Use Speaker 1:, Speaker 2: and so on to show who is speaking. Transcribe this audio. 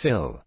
Speaker 1: Phil.